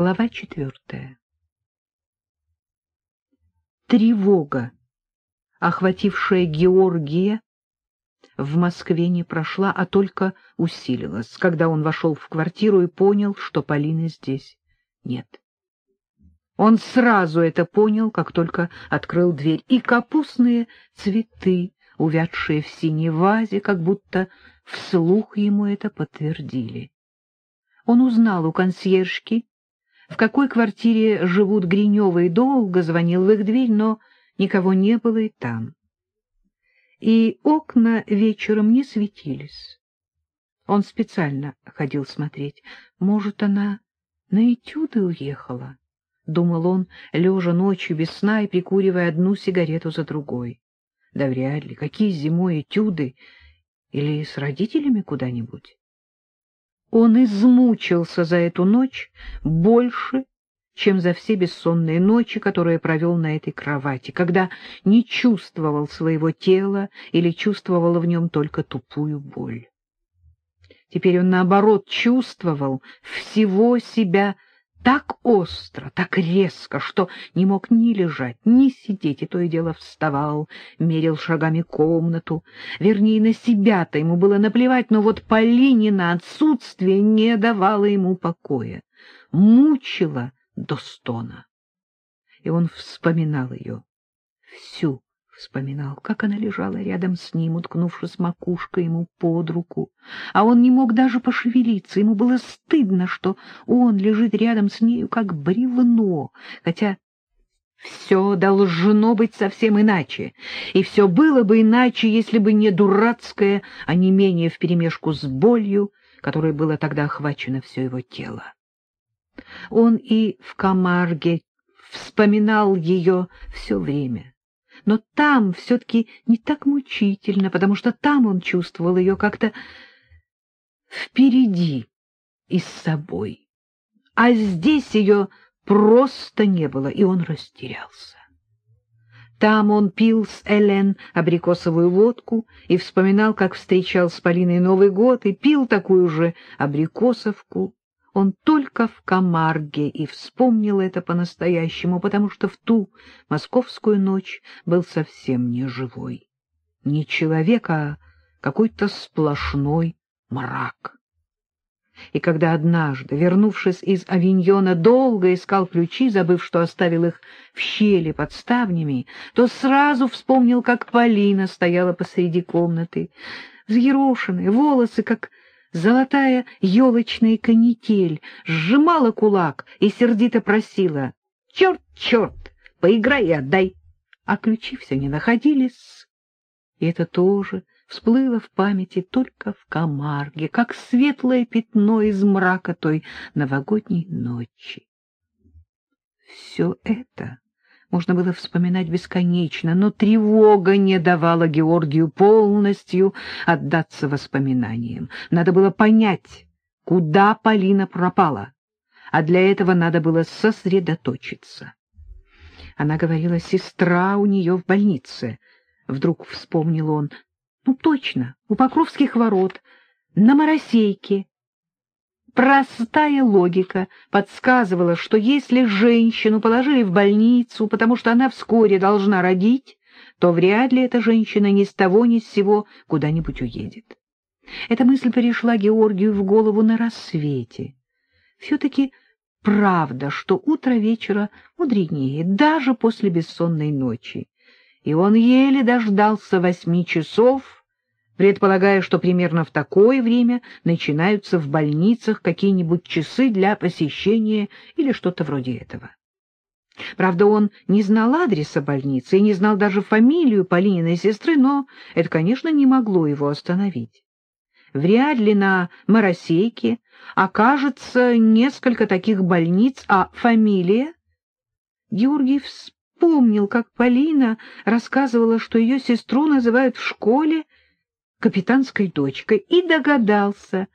Глава четвертая. Тревога, охватившая Георгия, в Москве не прошла, а только усилилась, когда он вошел в квартиру и понял, что Полины здесь нет. Он сразу это понял, как только открыл дверь, и капустные цветы, увядшие в синей вазе, как будто вслух ему это подтвердили. Он узнал у консьержки, в какой квартире живут Гриневы, и долго звонил в их дверь, но никого не было и там. И окна вечером не светились. Он специально ходил смотреть. Может, она на этюды уехала? — думал он, лежа ночью без сна и прикуривая одну сигарету за другой. Да вряд ли. Какие зимой этюды? Или с родителями куда-нибудь? Он измучился за эту ночь больше, чем за все бессонные ночи, которые провел на этой кровати, когда не чувствовал своего тела или чувствовал в нем только тупую боль. Теперь он, наоборот, чувствовал всего себя так остро, так резко, что не мог ни лежать, ни сидеть, и то и дело вставал, мерил шагами комнату. Вернее, на себя-то ему было наплевать, но вот Полинина отсутствие не давало ему покоя, мучило до стона. И он вспоминал ее, всю, вспоминал, как она лежала рядом с ним, уткнувшись макушкой ему под руку, а он не мог даже пошевелиться, ему было стыдно, что он лежит рядом с нею, как бревно, хотя все должно быть совсем иначе, и все было бы иначе, если бы не дурацкое онемение вперемешку с болью, которой было тогда охвачено все его тело. Он и в Камарге вспоминал ее все время но там все-таки не так мучительно, потому что там он чувствовал ее как-то впереди и с собой. А здесь ее просто не было, и он растерялся. Там он пил с Элен абрикосовую водку и вспоминал, как встречал с Полиной Новый год, и пил такую же абрикосовку. Он только в Камарге и вспомнил это по-настоящему, потому что в ту московскую ночь был совсем не живой. Не человек, а какой-то сплошной мрак. И когда однажды, вернувшись из Авиньона, долго искал ключи, забыв, что оставил их в щели под ставнями, то сразу вспомнил, как Полина стояла посреди комнаты, взъерошенные, волосы, как золотая елочная канитель, сжимала кулак и сердито просила «Черт, черт, поиграй и отдай!» А ключи все не находились. И это тоже всплыло в памяти только в Камарге, как светлое пятно из мрака той новогодней ночи. Все это можно было вспоминать бесконечно, но тревога не давала Георгию полностью отдаться воспоминаниям. Надо было понять, куда Полина пропала, а для этого надо было сосредоточиться. Она говорила, сестра у нее в больнице. Вдруг вспомнил он. Ну, точно, у Покровских ворот, на Моросейке. Простая логика подсказывала, что если женщину положили в больницу, потому что она вскоре должна родить, то вряд ли эта женщина ни с того ни с сего куда-нибудь уедет. Эта мысль перешла Георгию в голову на рассвете. Все-таки правда, что утро вечера мудренее, даже после бессонной ночи, и он еле дождался восьми часов, предполагая, что примерно в такое время начинаются в больницах какие-нибудь часы для посещения или что-то вроде этого. Правда, он не знал адреса больницы и не знал даже фамилию Полининой сестры, но это, конечно, не могло его остановить. Вряд ли на Моросейке окажется несколько таких больниц, а фамилия... Георгий вспомнил, как Полина рассказывала, что ее сестру называют в школе капитанской дочкой и догадался,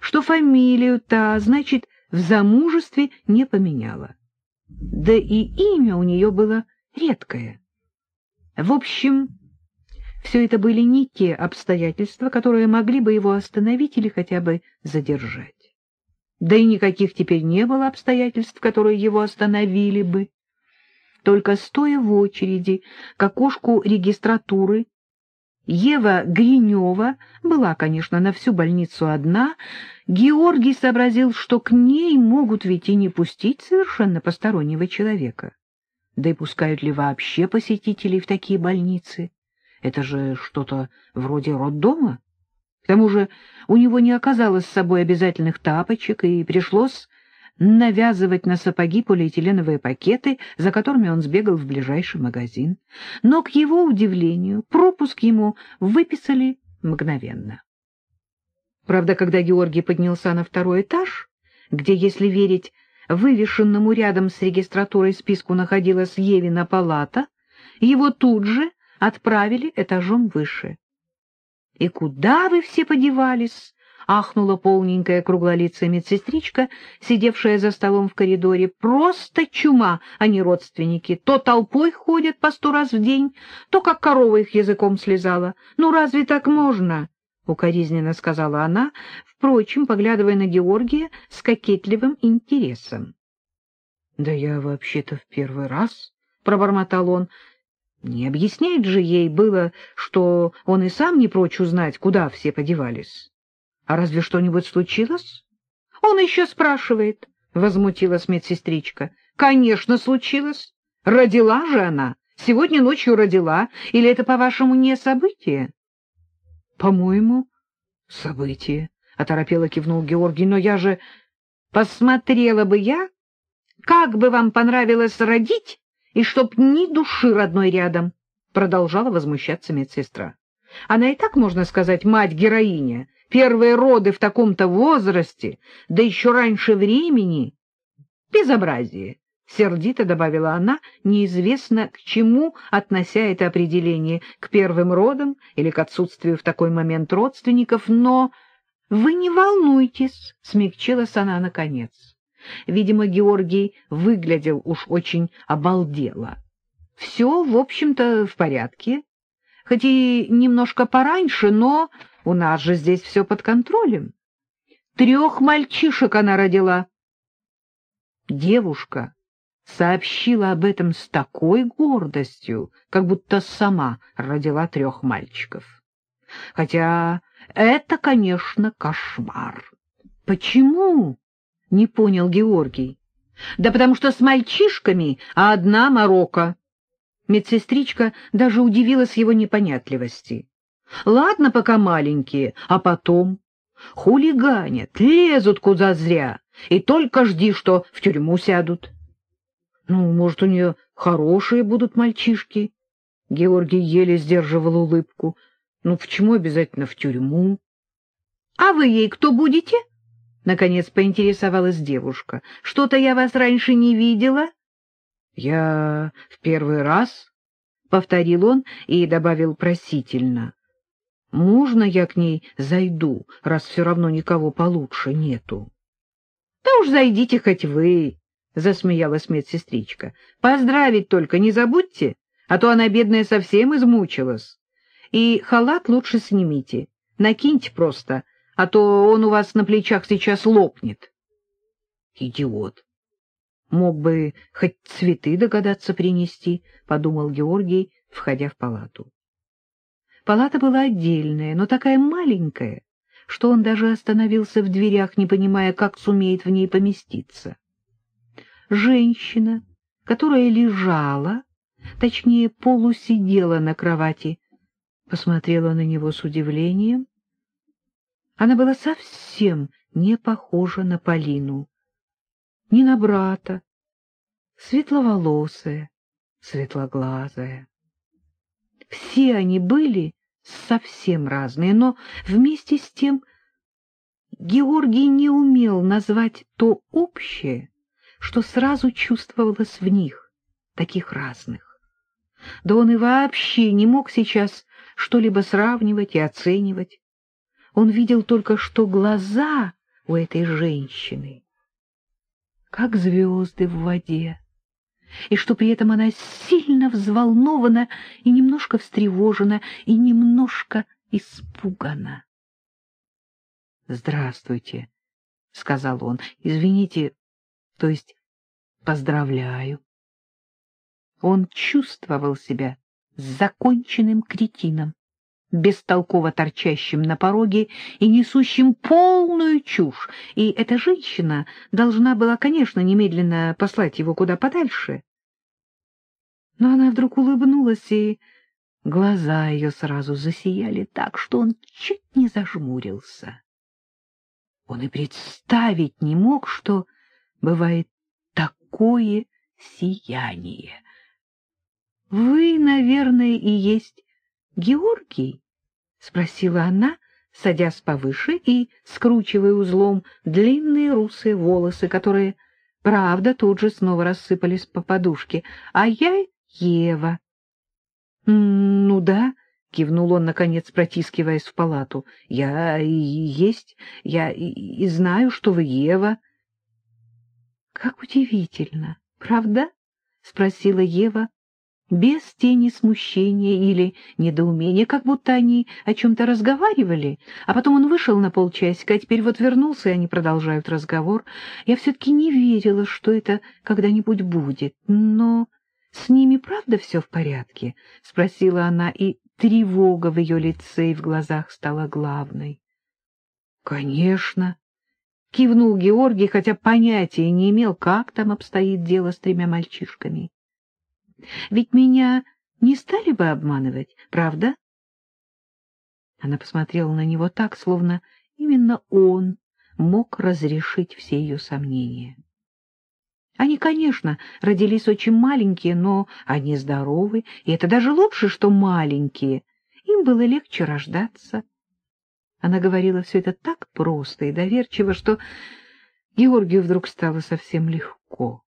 что фамилию та, значит, в замужестве не поменяла. Да и имя у нее было редкое. В общем, все это были не те обстоятельства, которые могли бы его остановить или хотя бы задержать. Да и никаких теперь не было обстоятельств, которые его остановили бы. Только стоя в очереди к окошку регистратуры, Ева Гринева была, конечно, на всю больницу одна, Георгий сообразил, что к ней могут ведь и не пустить совершенно постороннего человека. Да и пускают ли вообще посетителей в такие больницы? Это же что-то вроде роддома. К тому же у него не оказалось с собой обязательных тапочек, и пришлось навязывать на сапоги полиэтиленовые пакеты, за которыми он сбегал в ближайший магазин. Но, к его удивлению, пропуск ему выписали мгновенно. Правда, когда Георгий поднялся на второй этаж, где, если верить вывешенному рядом с регистратурой списку находилась Евина палата, его тут же отправили этажом выше. — И куда вы все подевались? — ахнула полненькая круглолицая медсестричка, сидевшая за столом в коридоре. — Просто чума, а не родственники. То толпой ходят по сто раз в день, то как корова их языком слезала. Ну разве так можно? — укоризненно сказала она, впрочем, поглядывая на Георгия с кокетливым интересом. — Да я вообще-то в первый раз, — пробормотал он, не объясняет же ей было, что он и сам не прочь узнать, куда все подевались. А разве что-нибудь случилось? Он еще спрашивает, — возмутилась медсестричка. Конечно, случилось. Родила же она. Сегодня ночью родила. Или это, по-вашему, не событие? По-моему, событие, — оторопело кивнул Георгий. Но я же... Посмотрела бы я, как бы вам понравилось родить и чтоб ни души родной рядом, — продолжала возмущаться медсестра. Она и так, можно сказать, мать-героиня, первые роды в таком-то возрасте, да еще раньше времени. Безобразие, — сердито добавила она, неизвестно к чему относя это определение, к первым родам или к отсутствию в такой момент родственников, но... — Вы не волнуйтесь, — смягчилась она наконец. Видимо, Георгий выглядел уж очень обалдело. Все, в общем-то, в порядке. Хоть и немножко пораньше, но у нас же здесь все под контролем. Трех мальчишек она родила. Девушка сообщила об этом с такой гордостью, как будто сама родила трех мальчиков. Хотя это, конечно, кошмар. Почему? не понял Георгий. Да потому что с мальчишками, одна морока. Медсестричка даже удивилась его непонятливости. Ладно, пока маленькие, а потом хулиганят, лезут куда зря, и только жди, что в тюрьму сядут. Ну, может, у нее хорошие будут мальчишки? Георгий еле сдерживал улыбку. Ну, почему обязательно в тюрьму? — А вы ей кто будете? —— наконец поинтересовалась девушка. — Что-то я вас раньше не видела? — Я в первый раз, — повторил он и добавил просительно. — Можно я к ней зайду, раз все равно никого получше нету? — Да уж зайдите хоть вы, — засмеялась медсестричка. — Поздравить только не забудьте, а то она, бедная, совсем измучилась. И халат лучше снимите, накиньте просто — а то он у вас на плечах сейчас лопнет. Идиот! Мог бы хоть цветы догадаться принести, — подумал Георгий, входя в палату. Палата была отдельная, но такая маленькая, что он даже остановился в дверях, не понимая, как сумеет в ней поместиться. Женщина, которая лежала, точнее, полусидела на кровати, посмотрела на него с удивлением, она была совсем не похожа на Полину, ни на брата, светловолосая, светлоглазая. Все они были совсем разные, но вместе с тем Георгий не умел назвать то общее, что сразу чувствовалось в них, таких разных. Да он и вообще не мог сейчас что-либо сравнивать и оценивать. Он видел только, что глаза у этой женщины как звезды в воде, и что при этом она сильно взволнована и немножко встревожена, и немножко испугана. — Здравствуйте, — сказал он. — Извините, то есть поздравляю. Он чувствовал себя законченным кретином, бестолково торчащим на пороге и несущим полную чушь, и эта женщина должна была, конечно, немедленно послать его куда подальше. Но она вдруг улыбнулась, и глаза ее сразу засияли так, что он чуть не зажмурился. Он и представить не мог, что бывает такое сияние. — Вы, наверное, и есть Георгий? — спросила она, садясь повыше и скручивая узлом длинные русые волосы, которые, правда, тут же снова рассыпались по подушке. — А я Ева. — Ну да, — кивнул он, наконец, протискиваясь в палату. — Я и есть, я и, и знаю, что вы Ева. — Как удивительно, правда? — спросила Ева, без тени смущения или недоумения, как будто они о чем-то разговаривали, а потом он вышел на полчасика, а теперь вот вернулся, и они продолжают разговор. Я все-таки не верила, что это когда-нибудь будет, но с ними правда все в порядке? — спросила она, и тревога в ее лице и в глазах стала главной. — Конечно, — кивнул Георгий, хотя понятия не имел, как там обстоит дело с тремя мальчишками. Ведь меня не стали бы обманывать, правда? Она посмотрела на него так, словно именно он мог разрешить все ее сомнения. Они, конечно, родились очень маленькие, но они здоровы, и это даже лучше, что маленькие. Им было легче рождаться. Она говорила все это так просто и доверчиво, что Георгию вдруг стало совсем легко.